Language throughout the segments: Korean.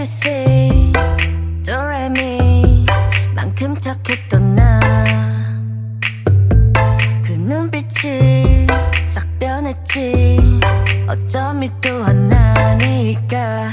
ABC 도레미 만큼 착했던 나그 눈빛이 싹 변했지. 어쩜 이 또한 나니까.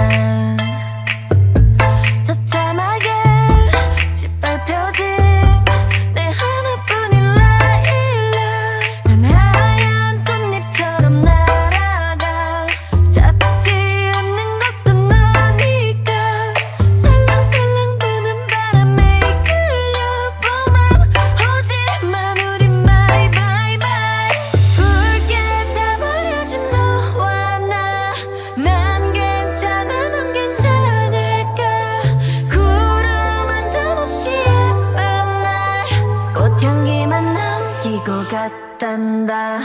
tanda